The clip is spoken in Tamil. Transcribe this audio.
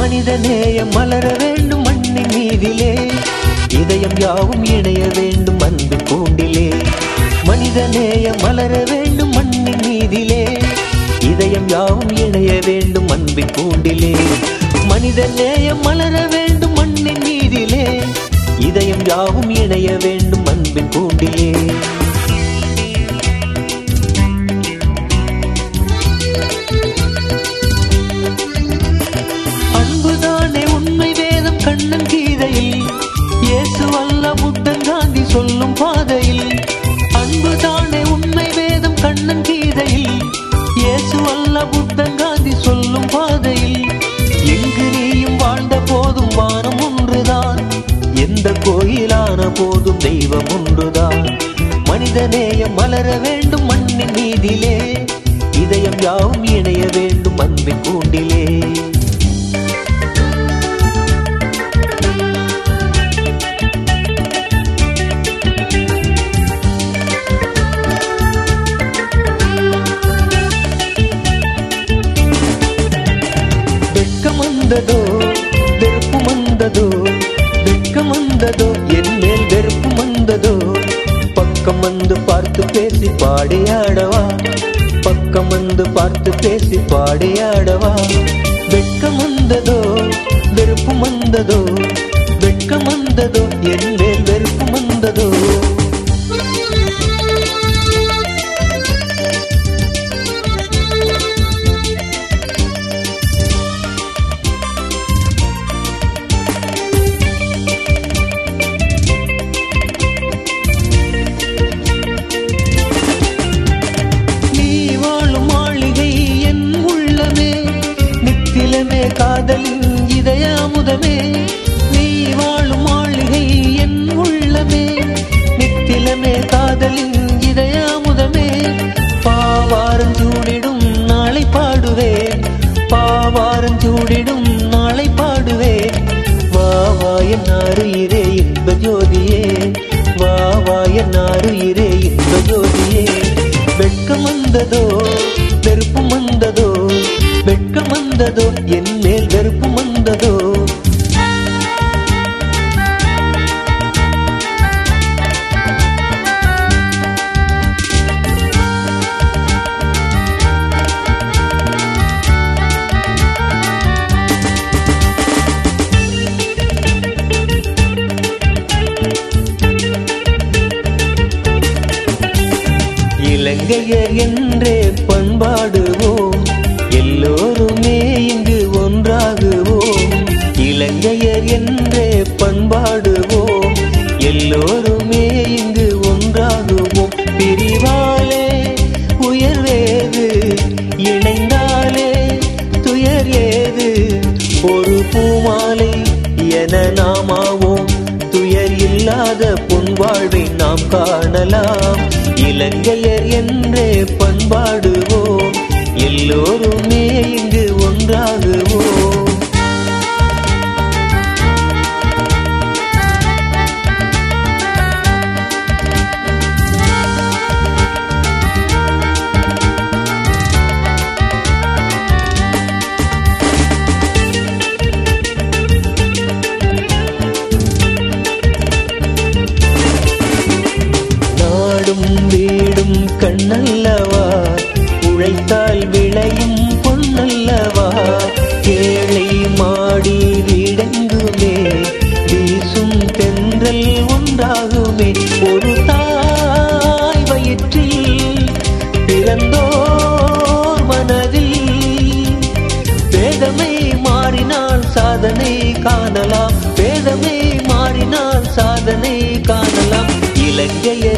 மனித நேயம் மலர வேண்டும் மண்ணின் மீதிலே. இதயம் யாவும் இணைய வேண்டும் அன்பு கூண்டிலே. மனித நேயம் மலர வேண்டும் மண்ணின் மீதிலே. இதயம் யாவும் இணைய வேண்டும் அன்பு கூண்டிலே. மனித நேயம் மலர வேண்டும் மண்ணின் மீதிலே. இதயம் யாவும் இணைய வேண்டும் அன்பின் கூண்டிலே. போதும் தெய்வம் ஒன்றுதான் மனிதநேயம் மலர வேண்டும் மண்ணின் நீதிலே. இதயம் யாவும் இணைய வேண்டும் அன்பின் கூண்டிலே. வெட்கம் வந்ததோ நெருப்பு வந்ததோ? பக்கம் வந்து பார்த்து பேசி பாடியாடவா? பக்கம் வந்து பார்த்து பேசி பாடியாடவா? வெட்கம் வந்ததோ? வெறுப்பு வந்ததோ? வெட்கம் வந்ததோ? என்ன பாவாரம் நாளை பாடுவே. வா வா என்னாரு இரே இன்ப ஜோதியே. வா வா என்னாரு இரே இன்ப ஜோதியே. வெட்கம் வந்ததோ வெறுப்பு வந்ததோ வெட்கம் வந்ததோ இலங்கையர் என்றே பண்பாடுவோம். எல்லோருமே இங்கு ஒன்றாகுவோம். இலங்கையர் என்றே பண்பாடுவோம். எல்லோருமே இங்கு ஒன்றாகுவோம். பிரிவாலே உயர்வேது இணைந்தாலே துயர் ஏது ஒரு பூமாலை என நாமா இல்லாத பொன்வாழ்வை நாம் காணலாம். இலங்கையர் என்றே பண்பாடுவோம். எல்லோருமே பாடி வீடெங்குமே வீசும் தென்றல் ஒன்றாகுமே. ஒரு தாய் வயிற்றில் பிறந்தோர் மனதில் வேதமை மாறினால் சாதனை காணலாம். வேதமை மாறினால் சாதனை காணலாம். இலங்கையர்